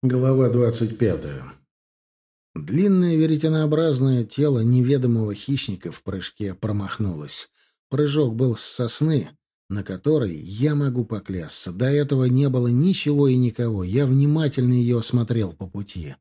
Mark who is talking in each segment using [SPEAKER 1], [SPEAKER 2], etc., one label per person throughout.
[SPEAKER 1] Глава двадцать пятая. Длинное веретенообразное тело неведомого хищника в прыжке промахнулось. Прыжок был с сосны, на которой, я могу поклясться, до этого не было ничего и никого. Я внимательно ее осмотрел по пути.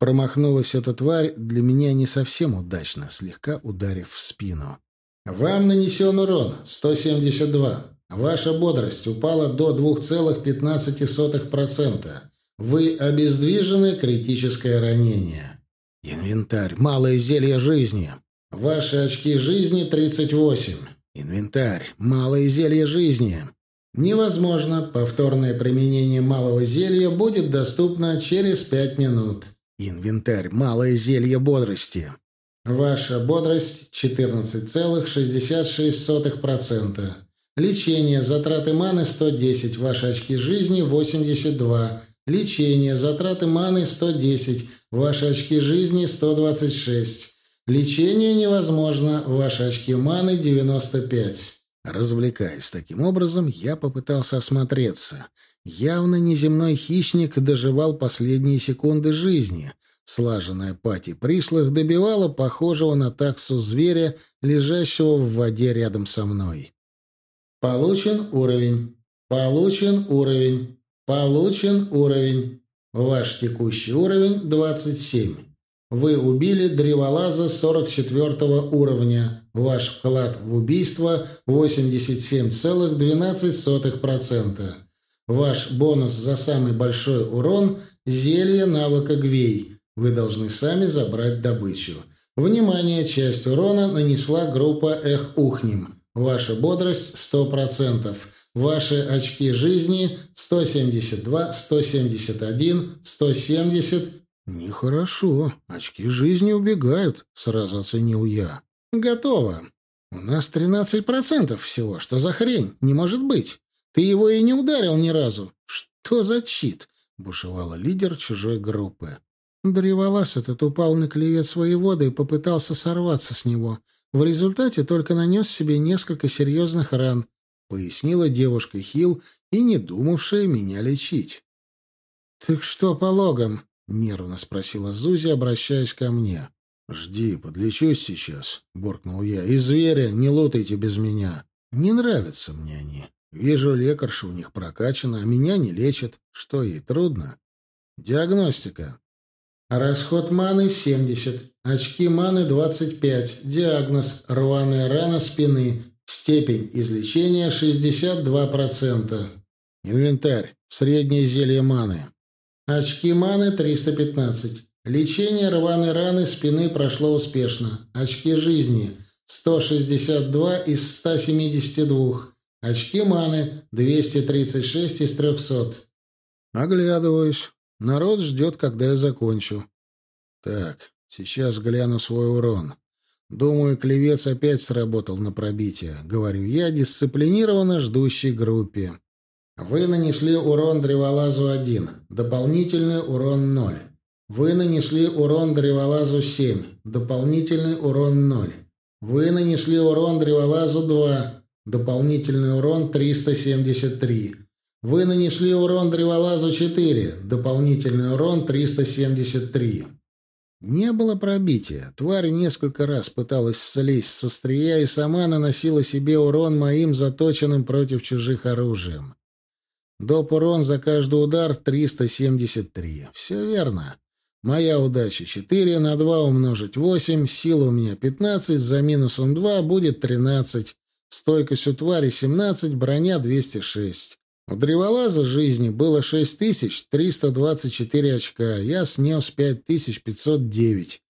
[SPEAKER 1] Промахнулась эта тварь для меня не совсем удачно, слегка ударив в спину. «Вам нанесен урон 172. Ваша бодрость упала до 2,15%. Вы обездвижены, критическое ранение. Инвентарь. Малое зелье жизни. Ваши очки жизни 38. Инвентарь. Малое зелье жизни. Невозможно. Повторное применение малого зелья будет доступно через 5 минут. Инвентарь. Малое зелье бодрости. Ваша бодрость 14,66%. Лечение. Затраты маны 110. Ваши очки жизни 82. Лечение. Затраты маны 110. Ваши очки жизни 126. Лечение невозможно. Ваши очки маны 95. Развлекаясь таким образом, я попытался осмотреться. Явно неземной хищник доживал последние секунды жизни. Слаженная пати пришлых добивала похожего на таксу зверя, лежащего в воде рядом со мной. Получен уровень. Получен уровень. Получен уровень. Ваш текущий уровень 27. Вы убили древолаза 44 уровня. Ваш вклад в убийство 87,12%. Ваш бонус за самый большой урон – зелье навыка Гвей. Вы должны сами забрать добычу. Внимание, часть урона нанесла группа Эх Ухнем. Ваша бодрость 100%. Ваши очки жизни 172, 171, 170. Нехорошо. Очки жизни убегают, сразу оценил я. Готово. У нас 13% всего. Что за хрень? Не может быть. Ты его и не ударил ни разу. Что за чит? бушевала лидер чужой группы. Древолаз этот упал на клевец воевода и попытался сорваться с него. В результате только нанес себе несколько серьезных ран пояснила девушка Хил и не думавшая меня лечить. «Так что по логам?» — нервно спросила Зузи, обращаясь ко мне. «Жди, подлечусь сейчас», — буркнул я. «И зверя не лутайте без меня. Не нравятся мне они. Вижу, лекарша у них прокачана, а меня не лечат. Что ей, трудно?» «Диагностика», Расход маны 70. Очки маны 25. Диагноз. Рваная рана спины. Степень излечения 62%. Инвентарь. Среднее зелье маны. Очки маны 315. Лечение рваной раны спины прошло успешно. Очки жизни 162 из 172. Очки маны 236 из 300. Оглядываюсь. Народ ждет, когда я закончу. Так, сейчас гляну свой урон. Думаю, клевец опять сработал на пробитие. Говорю я дисциплинированно ждущей группе. Вы нанесли урон древолазу 1. Дополнительный урон 0. Вы нанесли урон древолазу 7. Дополнительный урон 0. Вы нанесли урон древолазу 2. Дополнительный урон 373. Вы нанесли урон древолазу 4. Дополнительный урон 373. Не было пробития. Тварь несколько раз пыталась слезть со стрия и сама наносила себе урон моим заточенным против чужих оружием. Доп. урон за каждый удар 373. Все верно. Моя удача 4 на 2 умножить 8, сила у меня 15, за минусом 2 будет 13, стойкость у твари 17, броня 206. У древолаза жизни было 6324 очка, я снес 5509.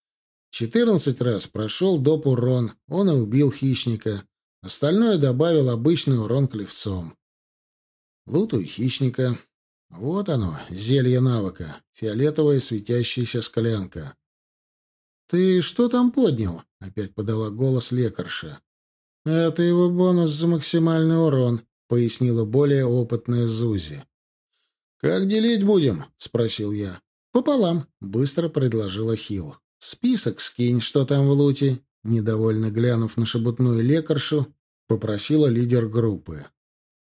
[SPEAKER 1] 14 раз прошел доп. урон, он и убил хищника. Остальное добавил обычный урон клевцом. Лутую хищника. Вот оно, зелье навыка. Фиолетовая светящаяся склянка. «Ты что там поднял?» — опять подала голос лекарша. «Это его бонус за максимальный урон пояснила более опытная Зузи. «Как делить будем?» — спросил я. «Пополам», — быстро предложила Хил. «Список скинь, что там в луте», — недовольно глянув на шебутную лекаршу, попросила лидер группы.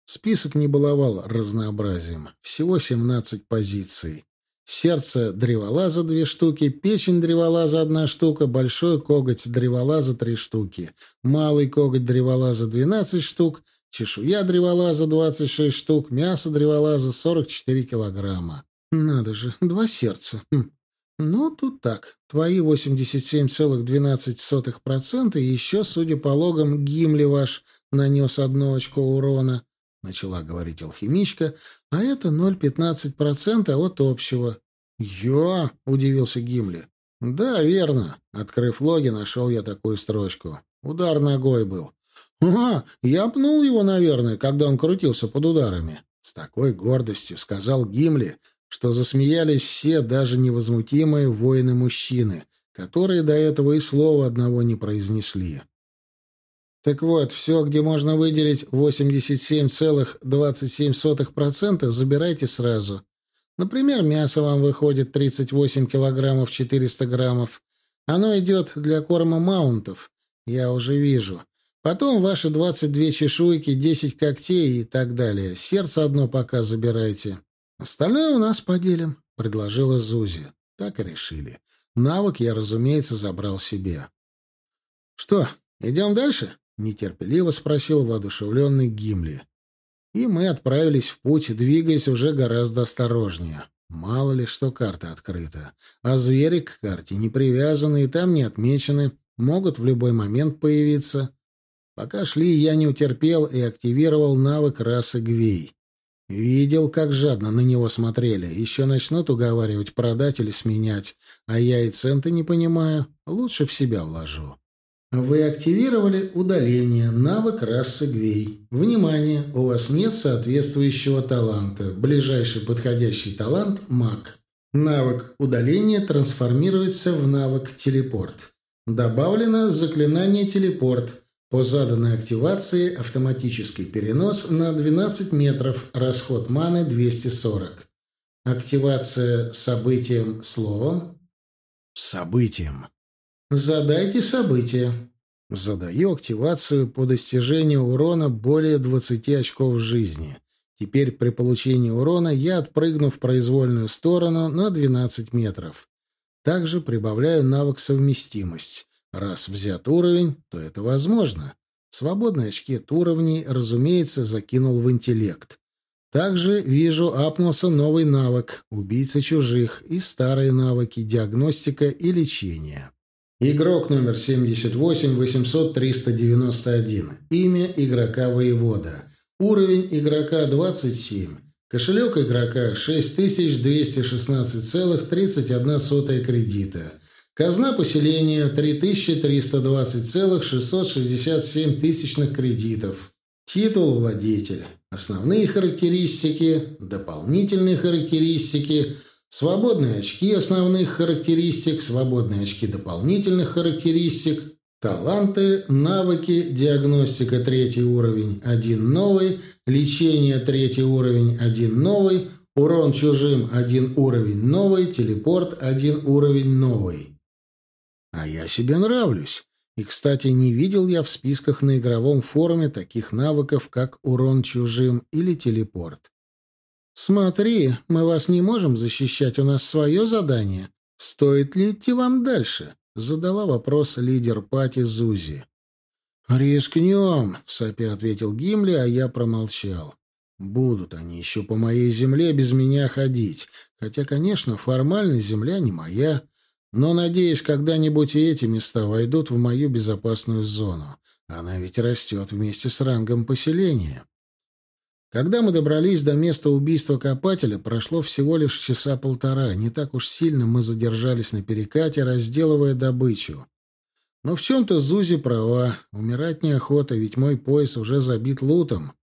[SPEAKER 1] Список не баловал разнообразием. Всего семнадцать позиций. сердце древолаза две штуки, печень древолаза одна штука, большой коготь древолаза три штуки, малый коготь древолаза двенадцать штук, чешуя древолаза двадцать шесть штук, мясо древолаза сорок четыре килограмма. Надо же, два сердца. Хм. Ну, тут так. Твои 87,12% еще, судя по логам, Гимли ваш нанес одно очко урона, — начала говорить алхимичка, — а это 0,15% от общего. — Я? — удивился Гимли. — Да, верно. Открыв логи, нашел я такую строчку. Удар ногой был. — А, я пнул его, наверное, когда он крутился под ударами. С такой гордостью сказал Гимли, что засмеялись все, даже невозмутимые воины-мужчины, которые до этого и слова одного не произнесли. Так вот, все, где можно выделить 87,27%, забирайте сразу. Например, мясо вам выходит 38 килограммов 400 граммов. Оно идет для корма маунтов. Я уже вижу. Потом ваши 22 чешуйки, 10 когтей и так далее. Сердце одно пока забирайте. Остальное у нас поделим, — предложила Зузи. Так и решили. Навык я, разумеется, забрал себе. — Что, идем дальше? — нетерпеливо спросил воодушевленный Гимли. И мы отправились в путь, двигаясь уже гораздо осторожнее. Мало ли, что карта открыта. А звери к карте не привязаны и там не отмечены, могут в любой момент появиться. Пока шли, я не утерпел и активировал навык расы Гвей. Видел, как жадно на него смотрели. Еще начнут уговаривать продать или сменять. А я и центы не понимаю. Лучше в себя вложу. Вы активировали удаление, навык расы Гвей. Внимание, у вас нет соответствующего таланта. Ближайший подходящий талант – маг. Навык удаления трансформируется в навык телепорт. Добавлено заклинание телепорт. По заданной активации автоматический перенос на 12 метров, расход маны 240. Активация событием словом. Событием. Задайте событие. Задаю активацию по достижению урона более 20 очков жизни. Теперь при получении урона я отпрыгну в произвольную сторону на 12 метров. Также прибавляю навык совместимость. Раз взят уровень, то это возможно. Свободные очки от уровней, разумеется, закинул в интеллект. Также вижу апнулся новый навык «Убийца чужих» и старые навыки «Диагностика» и «Лечение». Игрок номер 78-800-391. Имя игрока воевода. Уровень игрока 27. Кошелек игрока 6216,31 кредита. Казна поселения 3320,667 тысячных кредитов. Титул владетель. Основные характеристики, дополнительные характеристики, свободные очки основных характеристик, свободные очки дополнительных характеристик, таланты, навыки, диагностика третий уровень, один новый, лечение третий уровень, один новый, урон чужим один уровень новый, телепорт один уровень новый. А я себе нравлюсь. И, кстати, не видел я в списках на игровом форуме таких навыков, как урон чужим или телепорт. «Смотри, мы вас не можем защищать, у нас свое задание. Стоит ли идти вам дальше?» — задала вопрос лидер пати Зузи. «Рискнем», — сопя ответил Гимли, а я промолчал. «Будут они еще по моей земле без меня ходить, хотя, конечно, формально земля не моя». Но, надеюсь, когда-нибудь и эти места войдут в мою безопасную зону. Она ведь растет вместе с рангом поселения. Когда мы добрались до места убийства копателя, прошло всего лишь часа полтора. Не так уж сильно мы задержались на перекате, разделывая добычу. Но в чем-то Зузи права. Умирать неохота, ведь мой пояс уже забит лутом.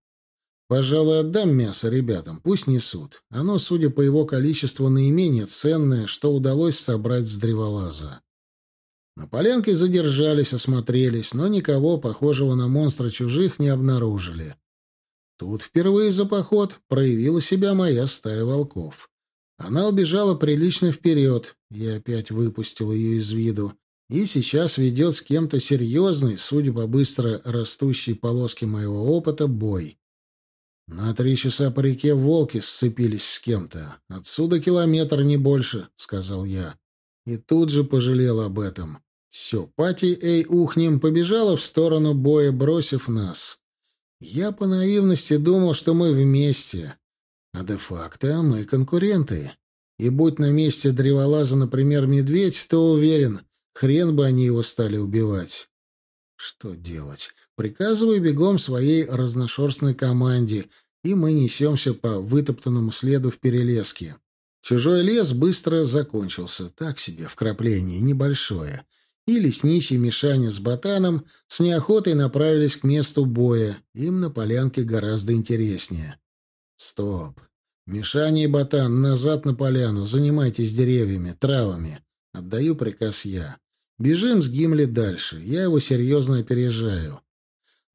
[SPEAKER 1] Пожалуй, отдам мясо ребятам, пусть несут. Оно, судя по его количеству, наименее ценное, что удалось собрать с древолаза. На полянке задержались, осмотрелись, но никого, похожего на монстра чужих, не обнаружили. Тут впервые за поход проявила себя моя стая волков. Она убежала прилично вперед, я опять выпустил ее из виду, и сейчас ведет с кем-то серьезный, судя по быстро растущей полоске моего опыта, бой. На три часа по реке волки сцепились с кем-то. Отсюда километр, не больше, — сказал я. И тут же пожалел об этом. Все, Пати Эй Ухнем побежала в сторону боя, бросив нас. Я по наивности думал, что мы вместе. А де-факто мы конкуренты. И будь на месте древолаза, например, медведь, то уверен, хрен бы они его стали убивать. Что делать? Приказываю бегом своей разношерстной команде, и мы несемся по вытоптанному следу в перелеске. Чужой лес быстро закончился, так себе вкрапление, небольшое. И лесничий Мишаня с Ботаном с неохотой направились к месту боя. Им на полянке гораздо интереснее. Стоп. Мишаня и Ботан, назад на поляну, занимайтесь деревьями, травами. Отдаю приказ я. Бежим с Гимли дальше, я его серьезно опережаю.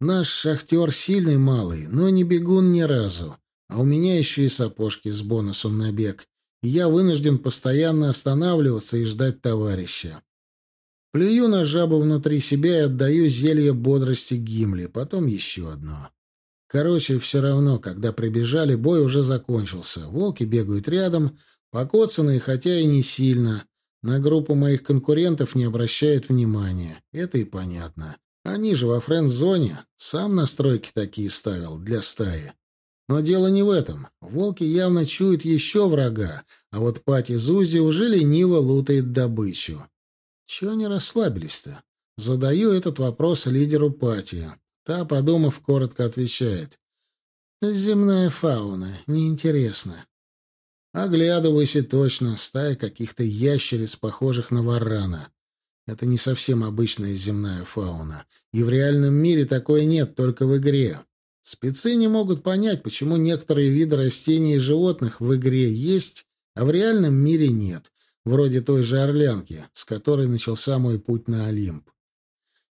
[SPEAKER 1] Наш шахтер сильный малый, но не бегун ни разу. А у меня еще и сапожки с бонусом на бег. И я вынужден постоянно останавливаться и ждать товарища. Плюю на жабу внутри себя и отдаю зелье бодрости Гимли, потом еще одно. Короче, все равно, когда прибежали, бой уже закончился. Волки бегают рядом, покоцанные, хотя и не сильно. На группу моих конкурентов не обращают внимания. Это и понятно. Они же во френд-зоне. Сам настройки такие ставил для стаи. Но дело не в этом. Волки явно чуют еще врага, а вот Пати Зузи уже лениво лутает добычу. Чего они расслабились-то? Задаю этот вопрос лидеру Пати. Та, подумав, коротко отвечает. «Земная фауна. Неинтересно». Оглядываюсь и точно. Стая каких-то ящериц, похожих на варана. Это не совсем обычная земная фауна. И в реальном мире такой нет, только в игре. Спецы не могут понять, почему некоторые виды растений и животных в игре есть, а в реальном мире нет. Вроде той же орлянки, с которой начался мой путь на Олимп.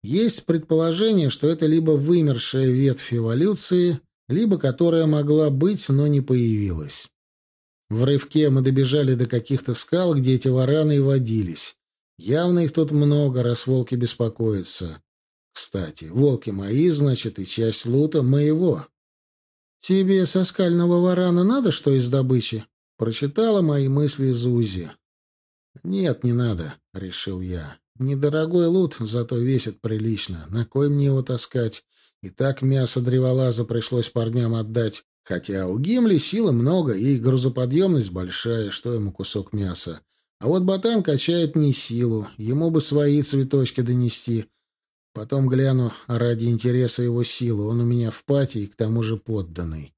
[SPEAKER 1] Есть предположение, что это либо вымершая ветвь эволюции, либо которая могла быть, но не появилась. В рывке мы добежали до каких-то скал, где эти вараны водились. Явно их тут много, раз волки беспокоятся. Кстати, волки мои, значит, и часть лута моего. «Тебе со скального варана надо что из добычи?» Прочитала мои мысли Зузи. «Нет, не надо», — решил я. «Недорогой лут, зато весит прилично. На кой мне его таскать? И так мясо древолаза пришлось парням отдать. Хотя у Гимли силы много и грузоподъемность большая, что ему кусок мяса. А вот ботан качает не силу, ему бы свои цветочки донести. Потом гляну ради интереса его силы, он у меня в пати и к тому же подданный.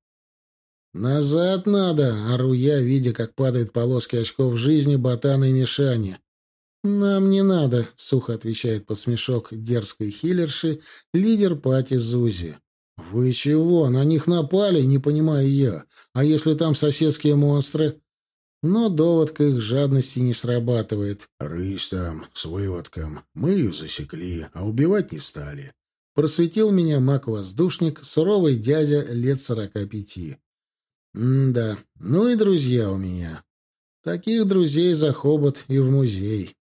[SPEAKER 1] «Назад надо!» — ору я, видя, как падают полоски очков жизни ботана и Мишани. «Нам не надо», — сухо отвечает под смешок дерзкой хиллерши лидер пати Зузи. «Вы чего? На них напали, не понимаю я. А если там соседские монстры?» Но довод к их жадности не срабатывает.
[SPEAKER 2] «Рысь там, с выводком. Мы ее засекли, а убивать не стали».
[SPEAKER 1] Просветил меня маг-воздушник, суровый дядя лет сорока пяти. М-да, ну и друзья у меня. Таких друзей за хобот и в музей.